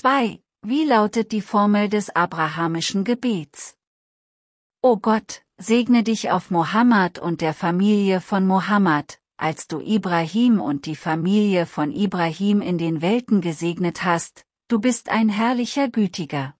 2. Wie lautet die Formel des abrahamischen Gebets? O Gott, segne dich auf Mohammed und der Familie von Mohammed, als du Ibrahim und die Familie von Ibrahim in den Welten gesegnet hast, du bist ein herrlicher Gütiger.